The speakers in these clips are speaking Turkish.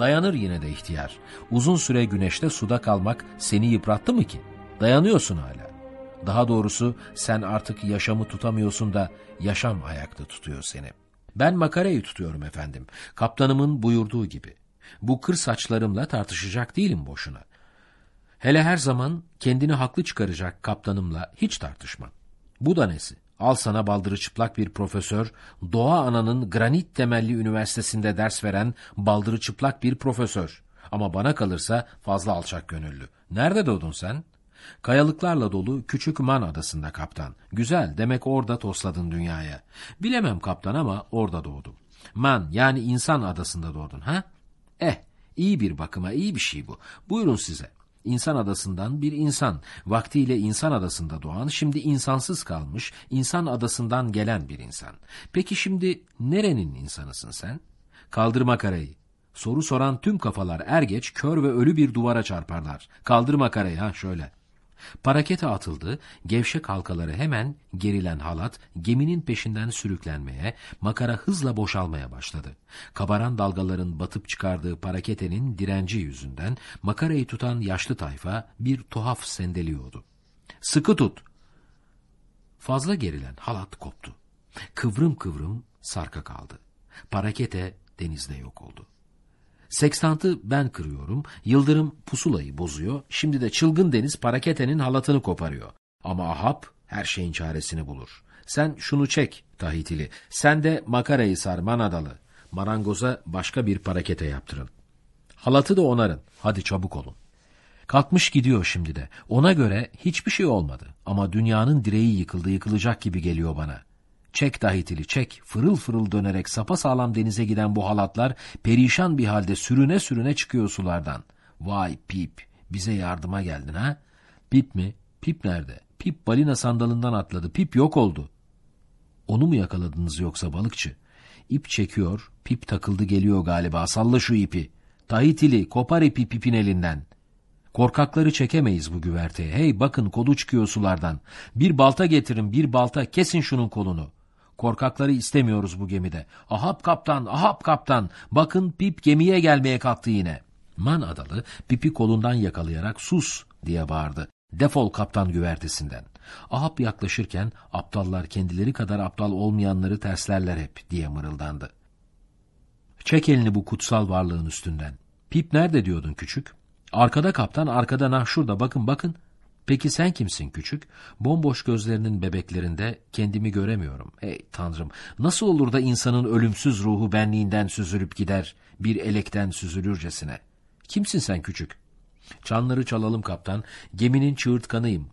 Dayanır yine de ihtiyar. Uzun süre güneşte suda kalmak seni yıprattı mı ki? Dayanıyorsun hala. Daha doğrusu sen artık yaşamı tutamıyorsun da yaşam ayakta tutuyor seni. Ben makarayı tutuyorum efendim. Kaptanımın buyurduğu gibi. Bu kır saçlarımla tartışacak değilim boşuna. Hele her zaman kendini haklı çıkaracak kaptanımla hiç tartışmam. Bu da nesi? Al sana baldırı çıplak bir profesör, Doğa Ana'nın granit temelli üniversitesinde ders veren baldırı çıplak bir profesör. Ama bana kalırsa fazla alçak gönüllü. Nerede doğdun sen? Kayalıklarla dolu küçük Man adasında kaptan. Güzel, demek orada tosladın dünyaya. Bilemem kaptan ama orada doğdum. Man yani insan adasında doğdun ha? Eh, iyi bir bakıma iyi bir şey bu. Buyurun size. İnsan adasından bir insan, vaktiyle insan adasında doğan, şimdi insansız kalmış, insan adasından gelen bir insan. Peki şimdi nerenin insanısın sen? Kaldırma karayı. Soru soran tüm kafalar er geç kör ve ölü bir duvara çarparlar. Kaldırma karayı ha şöyle. Parakete atıldı, gevşek halkaları hemen gerilen halat geminin peşinden sürüklenmeye, makara hızla boşalmaya başladı. Kabaran dalgaların batıp çıkardığı paraketenin direnci yüzünden makarayı tutan yaşlı tayfa bir tuhaf sendeliyordu. Sıkı tut! Fazla gerilen halat koptu. Kıvrım kıvrım sarka kaldı. Parakete denizde yok oldu. Sekstantı ben kırıyorum, Yıldırım pusulayı bozuyor, şimdi de çılgın deniz paraketenin halatını koparıyor. Ama Ahab her şeyin çaresini bulur. Sen şunu çek Tahitili, sen de makarayı sar Manadalı. Marangoza başka bir parakete yaptırın. Halatı da onarın, hadi çabuk olun. Kalkmış gidiyor şimdi de. Ona göre hiçbir şey olmadı. Ama dünyanın direği yıkıldı yıkılacak gibi geliyor bana. Çek dahitili çek, fırıl fırıl dönerek sapa sağlam denize giden bu halatlar perişan bir halde sürüne sürüne çıkıyor sulardan. Vay Pip, bize yardıma geldin ha? Pip mi? Pip nerede? Pip balina sandalından atladı, Pip yok oldu. Onu mu yakaladınız yoksa balıkçı? İp çekiyor, Pip takıldı geliyor galiba, salla şu ipi. Tahitili, kopar ipi Pip'in elinden. Korkakları çekemeyiz bu güverteye. Hey bakın kolu çıkıyor sulardan. Bir balta getirin, bir balta, kesin şunun kolunu.'' Korkakları istemiyoruz bu gemide. Ahap kaptan, ahap kaptan. Bakın Pip gemiye gelmeye kalktı yine. Man adalı Pip'i kolundan yakalayarak sus diye bağırdı. Defol kaptan güvertesinden. Ahap yaklaşırken aptallar kendileri kadar aptal olmayanları terslerler hep diye mırıldandı. Çek elini bu kutsal varlığın üstünden. Pip nerede diyordun küçük? Arkada kaptan, arkada nah şurada bakın bakın. Peki sen kimsin küçük? Bomboş gözlerinin bebeklerinde kendimi göremiyorum. Ey tanrım nasıl olur da insanın ölümsüz ruhu benliğinden süzülüp gider bir elekten süzülürcesine? Kimsin sen küçük? Çanları çalalım kaptan. Geminin çığırtkanıyım.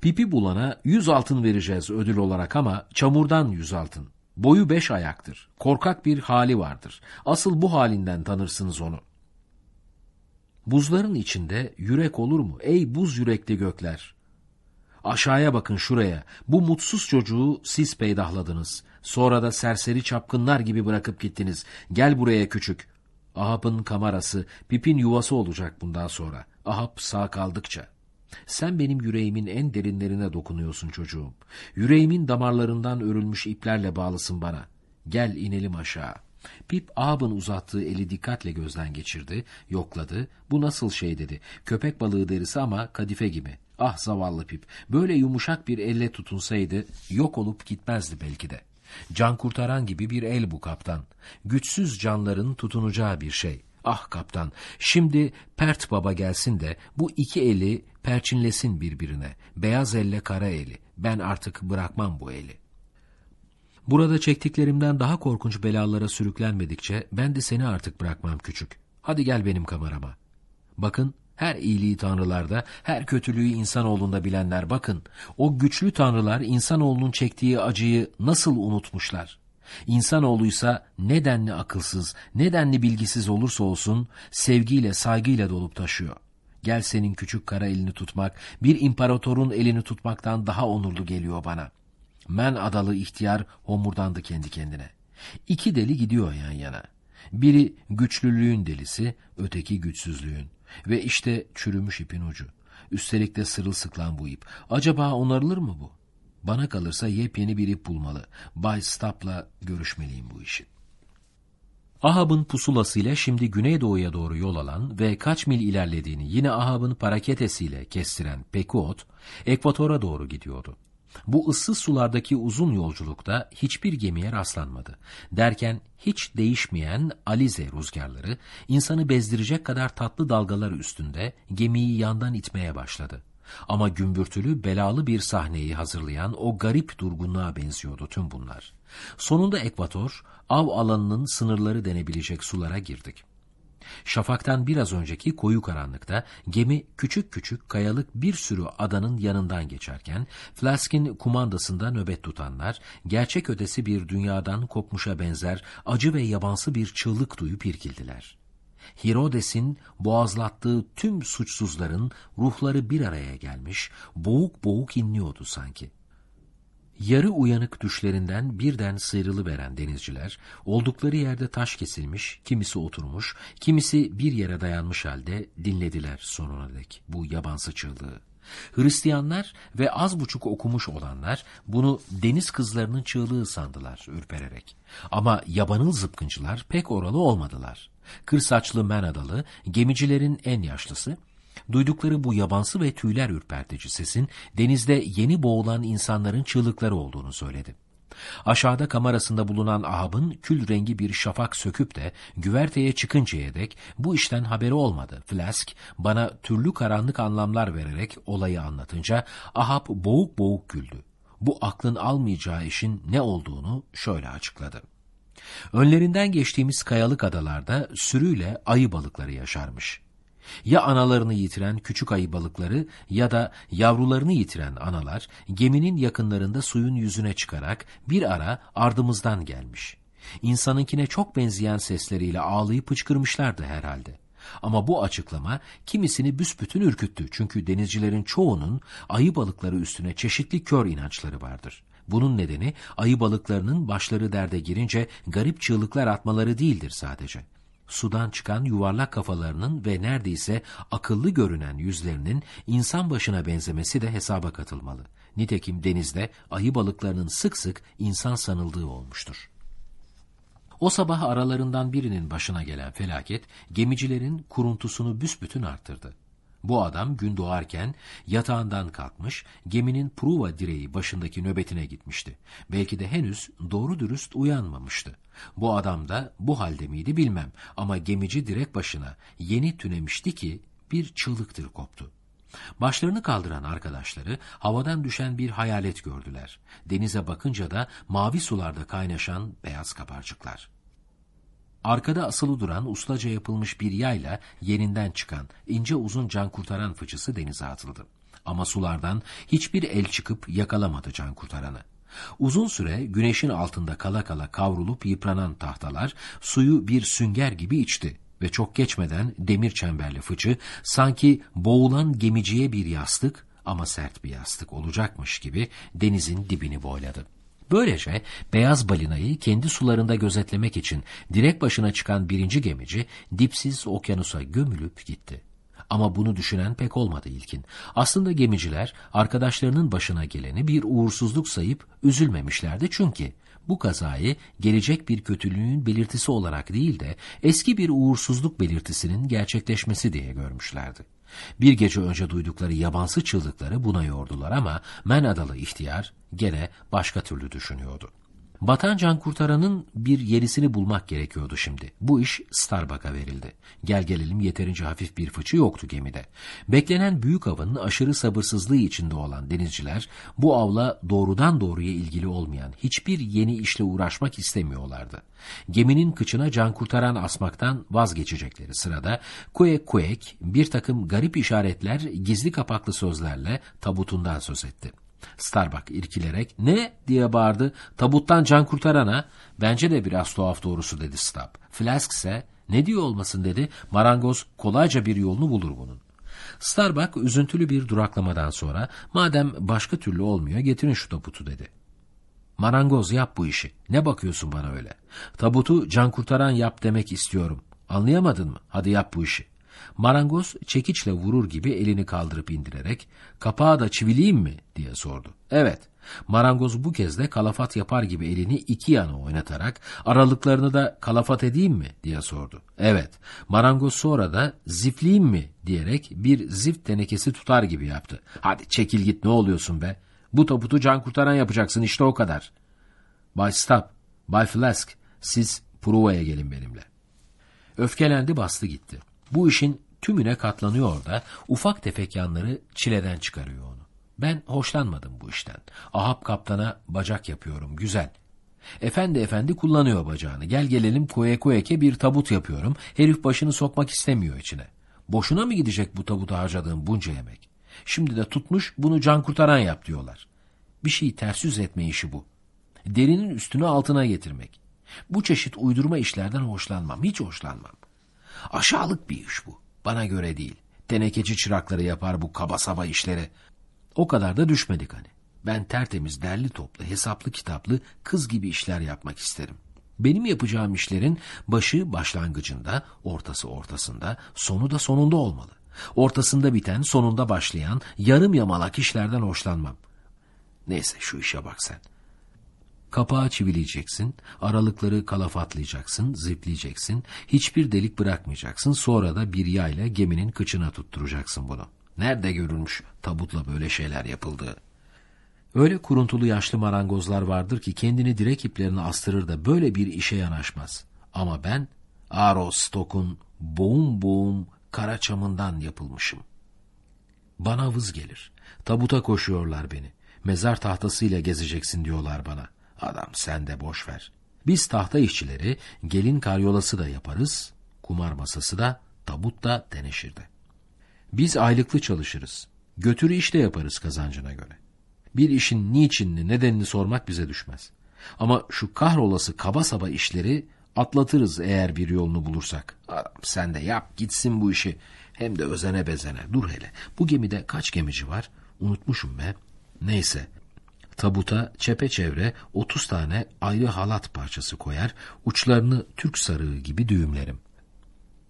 Pipi bulana yüz altın vereceğiz ödül olarak ama çamurdan yüz altın. Boyu beş ayaktır. Korkak bir hali vardır. Asıl bu halinden tanırsınız onu. Buzların içinde yürek olur mu? Ey buz yürekli gökler! Aşağıya bakın şuraya. Bu mutsuz çocuğu siz peydahladınız. Sonra da serseri çapkınlar gibi bırakıp gittiniz. Gel buraya küçük. Ahab'ın kamerası, Pip'in yuvası olacak bundan sonra. Ahab sağ kaldıkça. Sen benim yüreğimin en derinlerine dokunuyorsun çocuğum. Yüreğimin damarlarından örülmüş iplerle bağlısın bana. Gel inelim aşağı. Pip Ahab'ın uzattığı eli dikkatle gözden geçirdi, yokladı. Bu nasıl şey dedi. Köpek balığı derisi ama kadife gibi. Ah zavallı Pip. Böyle yumuşak bir elle tutunsaydı yok olup gitmezdi belki de. Can kurtaran gibi bir el bu kaptan. Güçsüz canların tutunacağı bir şey. Ah kaptan, şimdi Pert Baba gelsin de bu iki eli perçinlesin birbirine. Beyaz elle kara eli. Ben artık bırakmam bu eli.'' Burada çektiklerimden daha korkunç belalara sürüklenmedikçe ben de seni artık bırakmam küçük. Hadi gel benim kamerama. Bakın her iyiliği tanrılarda, her kötülüğü insanoğlunda bilenler bakın. O güçlü tanrılar insanoğlunun çektiği acıyı nasıl unutmuşlar. İnsanoğluysa nedenli akılsız, nedenli bilgisiz olursa olsun sevgiyle, saygıyla dolup taşıyor. Gel senin küçük kara elini tutmak, bir imparatorun elini tutmaktan daha onurlu geliyor bana. Men adalı ihtiyar homurdandı kendi kendine. İki deli gidiyor yan yana. Biri güçlülüğün delisi, öteki güçsüzlüğün. Ve işte çürümüş ipin ucu. Üstelik de sırılsıklan bu ip. Acaba onarılır mı bu? Bana kalırsa yepyeni bir ip bulmalı. Bay Stapp'la görüşmeliyim bu işin. Ahab'ın pusulasıyla şimdi güneydoğuya doğru yol alan ve kaç mil ilerlediğini yine Ahab'ın paraketesiyle kestiren Pekuot, ekvatora doğru gidiyordu. Bu ıssız sulardaki uzun yolculukta hiçbir gemiye rastlanmadı. Derken hiç değişmeyen alize rüzgarları insanı bezdirecek kadar tatlı dalgalar üstünde gemiyi yandan itmeye başladı. Ama gümbürtülü, belalı bir sahneyi hazırlayan o garip durgunluğa benziyordu tüm bunlar. Sonunda ekvator, av alanının sınırları denebilecek sulara girdik. Şafaktan biraz önceki koyu karanlıkta gemi küçük küçük kayalık bir sürü adanın yanından geçerken Flask'in kumandasında nöbet tutanlar gerçek ötesi bir dünyadan kopmuşa benzer acı ve yabansı bir çığlık duyup irkildiler. Hirodes'in boğazlattığı tüm suçsuzların ruhları bir araya gelmiş, boğuk boğuk inliyordu sanki. Yarı uyanık düşlerinden birden sıyrılıveren denizciler, oldukları yerde taş kesilmiş, kimisi oturmuş, kimisi bir yere dayanmış halde dinlediler sonuna dek bu yabansı çığlığı. Hristiyanlar ve az buçuk okumuş olanlar bunu deniz kızlarının çığlığı sandılar ürpererek. Ama yabanıl zıpkıncılar pek oralı olmadılar. Kırsaçlı Menadalı, gemicilerin en yaşlısı, duydukları bu yabansı ve tüyler ürpertici sesin denizde yeni boğulan insanların çığlıkları olduğunu söyledi. Aşağıda kamerasında bulunan Ahab'ın kül rengi bir şafak söküp de güverteye çıkıncaya dek bu işten haberi olmadı. Flask bana türlü karanlık anlamlar vererek olayı anlatınca Ahab boğuk boğuk güldü. Bu aklın almayacağı işin ne olduğunu şöyle açıkladı. Önlerinden geçtiğimiz kayalık adalarda sürüyle ayı balıkları yaşarmış. Ya analarını yitiren küçük ayı balıkları ya da yavrularını yitiren analar geminin yakınlarında suyun yüzüne çıkarak bir ara ardımızdan gelmiş. İnsanınkine çok benzeyen sesleriyle ağlayıp hıçkırmışlardı herhalde. Ama bu açıklama kimisini büsbütün ürküttü çünkü denizcilerin çoğunun ayı balıkları üstüne çeşitli kör inançları vardır. Bunun nedeni ayı balıklarının başları derde girince garip çığlıklar atmaları değildir sadece sudan çıkan yuvarlak kafalarının ve neredeyse akıllı görünen yüzlerinin insan başına benzemesi de hesaba katılmalı. Nitekim denizde ayı balıklarının sık sık insan sanıldığı olmuştur. O sabah aralarından birinin başına gelen felaket gemicilerin kuruntusunu büsbütün arttırdı. Bu adam gün doğarken yatağından kalkmış, geminin pruva direği başındaki nöbetine gitmişti. Belki de henüz doğru dürüst uyanmamıştı. Bu adam da bu halde miydi bilmem ama gemici direk başına yeni tünemişti ki bir çığlıktır koptu. Başlarını kaldıran arkadaşları havadan düşen bir hayalet gördüler. Denize bakınca da mavi sularda kaynaşan beyaz kabarcıklar. Arkada asılı duran ustaca yapılmış bir yayla yerinden çıkan ince uzun can kurtaran fıçısı denize atıldı. Ama sulardan hiçbir el çıkıp yakalamadı can kurtaranı. Uzun süre güneşin altında kala kala kavrulup yıpranan tahtalar suyu bir sünger gibi içti ve çok geçmeden demir çemberli fıçı sanki boğulan gemiciye bir yastık ama sert bir yastık olacakmış gibi denizin dibini boyladı. Böylece beyaz balinayı kendi sularında gözetlemek için direk başına çıkan birinci gemici dipsiz okyanusa gömülüp gitti. Ama bunu düşünen pek olmadı ilkin. Aslında gemiciler arkadaşlarının başına geleni bir uğursuzluk sayıp üzülmemişlerdi çünkü bu kazayı gelecek bir kötülüğün belirtisi olarak değil de eski bir uğursuzluk belirtisinin gerçekleşmesi diye görmüşlerdi. Bir gece önce duydukları yabansı çığlıkları buna yordular ama Men adalı ihtiyar gene başka türlü düşünüyordu. Batan can kurtaranın bir yerisini bulmak gerekiyordu şimdi. Bu iş Starbuck'a verildi. Gel gelelim yeterince hafif bir fıçı yoktu gemide. Beklenen büyük avın aşırı sabırsızlığı içinde olan denizciler bu avla doğrudan doğruya ilgili olmayan hiçbir yeni işle uğraşmak istemiyorlardı. Geminin kıçına can kurtaran asmaktan vazgeçecekleri sırada Kuek Kuek bir takım garip işaretler gizli kapaklı sözlerle tabutundan söz etti. Starbuck irkilerek ne diye bağırdı. Tabuttan can kurtarana bence de biraz tuhaf doğrusu dedi Stab. Flask ise ne diyor olmasın dedi. Marangoz kolayca bir yolunu bulur bunun. Starbuck üzüntülü bir duraklamadan sonra madem başka türlü olmuyor getirin şu tabutu dedi. Marangoz yap bu işi. Ne bakıyorsun bana öyle? Tabutu can kurtaran yap demek istiyorum. Anlayamadın mı? Hadi yap bu işi. Marangoz çekiçle vurur gibi elini kaldırıp indirerek kapağı da çivileyim mi diye sordu. Evet. Marangoz bu kez de kalafat yapar gibi elini iki yana oynatarak aralıklarını da kalafat edeyim mi diye sordu. Evet. Marangoz sonra da zifleyeyim mi diyerek bir zift tenekesi tutar gibi yaptı. Hadi çekil git ne oluyorsun be. Bu tabutu can kurtaran yapacaksın işte o kadar. Bay Stop, Bay Flask siz provaya gelin benimle. Öfkelendi bastı gitti. Bu işin tümüne katlanıyor da ufak tefek yanları çileden çıkarıyor onu. Ben hoşlanmadım bu işten. Ahab kaptana bacak yapıyorum güzel. Efendi efendi kullanıyor bacağını. Gel gelelim koye koyeke bir tabut yapıyorum. Herif başını sokmak istemiyor içine. Boşuna mı gidecek bu tabuta harcadığım bunca yemek? Şimdi de tutmuş bunu can kurtaran yap diyorlar. Bir şeyi ters yüz etme işi bu. Derinin üstünü altına getirmek. Bu çeşit uydurma işlerden hoşlanmam, hiç hoşlanmam. Aşağılık bir iş bu. Bana göre değil. Tenekeci çırakları yapar bu kaba saba işleri. O kadar da düşmedik hani. Ben tertemiz, derli toplu, hesaplı kitaplı, kız gibi işler yapmak isterim. Benim yapacağım işlerin başı başlangıcında, ortası ortasında, sonu da sonunda olmalı. Ortasında biten, sonunda başlayan, yarım yamalak işlerden hoşlanmam. Neyse şu işe bak sen. Kapağı çivileyeceksin, aralıkları kalafatlayacaksın, zipleyeceksin, hiçbir delik bırakmayacaksın, sonra da bir yayla geminin kıçına tutturacaksın bunu. Nerede görülmüş tabutla böyle şeyler yapıldığı? Öyle kuruntulu yaşlı marangozlar vardır ki kendini direk iplerine astırır da böyle bir işe yanaşmaz. Ama ben Aros Stok'un boğum boğum kara çamından yapılmışım. Bana vız gelir. Tabuta koşuyorlar beni. Mezar tahtasıyla gezeceksin diyorlar bana. Adam sen de boş ver. Biz tahta işçileri gelin karyolası da yaparız, kumar masası da, tabut da deneşirde. Biz aylıklı çalışırız. Götürü iş yaparız kazancına göre. Bir işin niçinini, nedenini sormak bize düşmez. Ama şu kahrolası kaba saba işleri atlatırız eğer bir yolunu bulursak. Adam sen de yap gitsin bu işi. Hem de özene bezene. Dur hele. Bu gemide kaç gemici var? Unutmuşum be. Neyse. Tabuta çepeçevre 30 tane ayrı halat parçası koyar, uçlarını Türk sarığı gibi düğümlerim.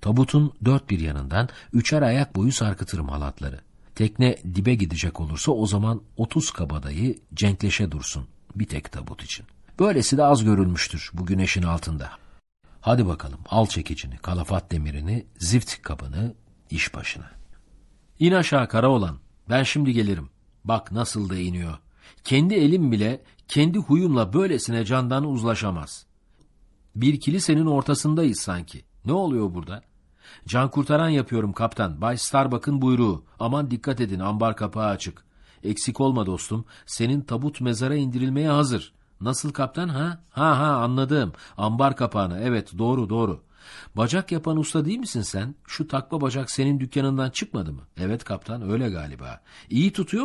Tabutun dört bir yanından üçer ayak boyu sarkıtırım halatları. Tekne dibe gidecek olursa o zaman 30 kabadayı cenkleşe dursun bir tek tabut için. Böylesi de az görülmüştür bu güneşin altında. Hadi bakalım al çekicini, kalafat demirini, zift kabını, iş başına. İn aşağı kara olan, ben şimdi gelirim. Bak nasıl da iniyor. Kendi elim bile kendi huyumla böylesine candan uzlaşamaz. Bir kilisenin ortasındayız sanki. Ne oluyor burada? Can kurtaran yapıyorum kaptan. Bay Starbuck'ın buyruğu. Aman dikkat edin ambar kapağı açık. Eksik olma dostum. Senin tabut mezara indirilmeye hazır. Nasıl kaptan ha? Ha ha anladım. Ambar kapağını. Evet doğru doğru. Bacak yapan usta değil misin sen? Şu takma bacak senin dükkanından çıkmadı mı? Evet kaptan öyle galiba. İyi tutuyor